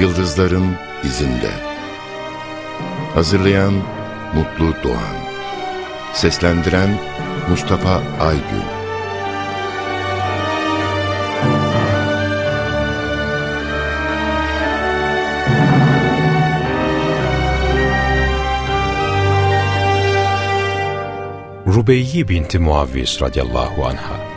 Yıldızların izinde. Hazırlayan Mutlu Doğan. Seslendiren Mustafa Aygün. Rubeyyi binti Muavviz radıyallahu anha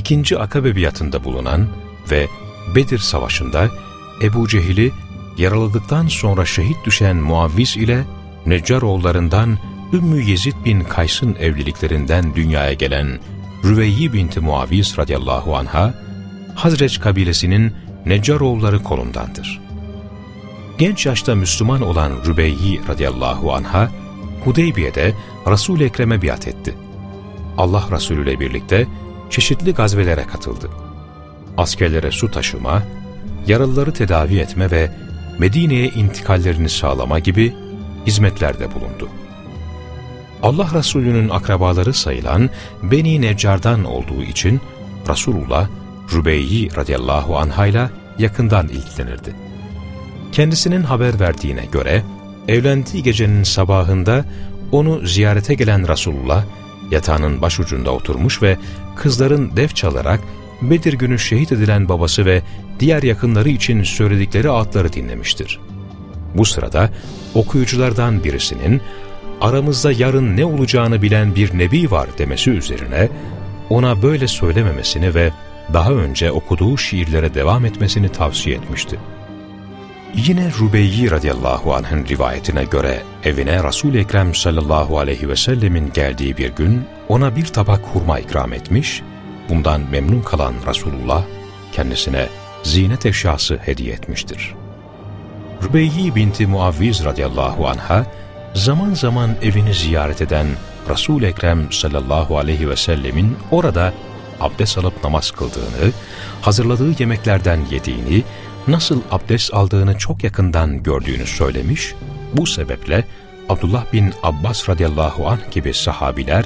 İkinci Akabe biatında bulunan ve Bedir Savaşı'nda Ebu Cehil'i yaraladıktan sonra şehit düşen Muavviz ile Neccaroğullarından Ümmü Yezid bin Kays'ın evliliklerinden dünyaya gelen Rüveyyi binti Muaviz radıyallahu anha, Hazreç kabilesinin Neccaroğulları kolundandır. Genç yaşta Müslüman olan Rübeyyi radıyallahu anha, Hudeybiye'de Resul-i Ekrem'e biat etti. Allah Resulü ile birlikte çeşitli gazvelere katıldı. Askerlere su taşıma, yaralıları tedavi etme ve Medine'ye intikallerini sağlama gibi hizmetlerde bulundu. Allah Resulü'nün akrabaları sayılan Beni Neccar'dan olduğu için Resulullah Rübeyyi radıyallahu anhayla yakından ilgilenirdi. Kendisinin haber verdiğine göre evlendiği gecenin sabahında onu ziyarete gelen Resulullah yatağının başucunda oturmuş ve kızların def çalarak Bedir günü şehit edilen babası ve diğer yakınları için söyledikleri adları dinlemiştir. Bu sırada okuyuculardan birisinin aramızda yarın ne olacağını bilen bir nebi var demesi üzerine ona böyle söylememesini ve daha önce okuduğu şiirlere devam etmesini tavsiye etmişti. Yine Rubeyyi radıyallahu anh'ın rivayetine göre evine Resul-i Ekrem sallallahu aleyhi ve sellemin geldiği bir gün ona bir tabak hurma ikram etmiş, bundan memnun kalan Resulullah kendisine zinet eşyası hediye etmiştir. Rübeyyi binti Muavviz radıyallahu anha zaman zaman evini ziyaret eden Resul-i Ekrem sallallahu aleyhi ve sellemin orada abdest alıp namaz kıldığını, hazırladığı yemeklerden yediğini, nasıl abdest aldığını çok yakından gördüğünü söylemiş, bu sebeple Abdullah bin Abbas radıyallahu anh gibi sahabiler,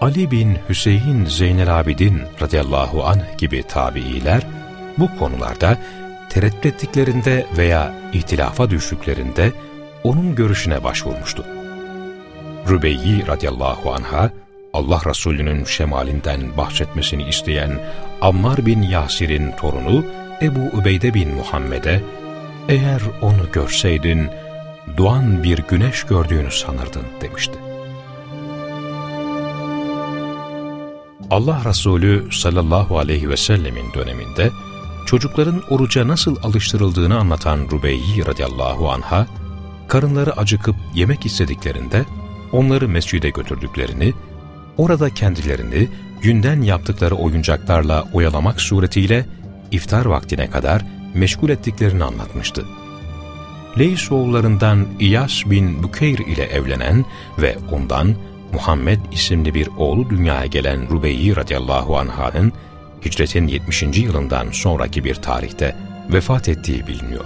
Ali bin Hüseyin Zeynel Abidin radıyallahu anh gibi tabiiler, bu konularda tereddüt ettiklerinde veya ihtilafa düştüklerinde onun görüşüne başvurmuştu. Rübeyyi radıyallahu anha, Allah Resulü'nün şemalinden bahsetmesini isteyen Ammar bin Yasir'in torunu Ebu Ubeyde bin Muhammed'e, eğer onu görseydin, doğan bir güneş gördüğünü sanırdın demişti. Allah Resulü sallallahu aleyhi ve sellemin döneminde, çocukların oruca nasıl alıştırıldığını anlatan Rubeyyi radıyallahu anha, karınları acıkıp yemek istediklerinde onları mescide götürdüklerini, orada kendilerini günden yaptıkları oyuncaklarla oyalamak suretiyle iftar vaktine kadar meşgul ettiklerini anlatmıştı. Leys oğullarından İyas bin Bukeyr ile evlenen ve ondan Muhammed isimli bir oğlu dünyaya gelen Rubeyyi radıyallahu anh'ın hicretin 70. yılından sonraki bir tarihte vefat ettiği biliniyor.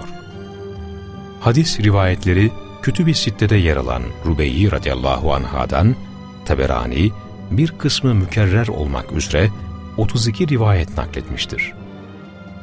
Hadis rivayetleri Kütüb-i Sitte'de yer alan Rubeyyi radıyallahu anhadan Taberani bir kısmı mükerrer olmak üzere 32 rivayet nakletmiştir.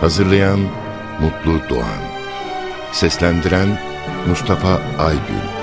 Hazırlayan Mutlu Doğan. Seslendiren Mustafa Aygün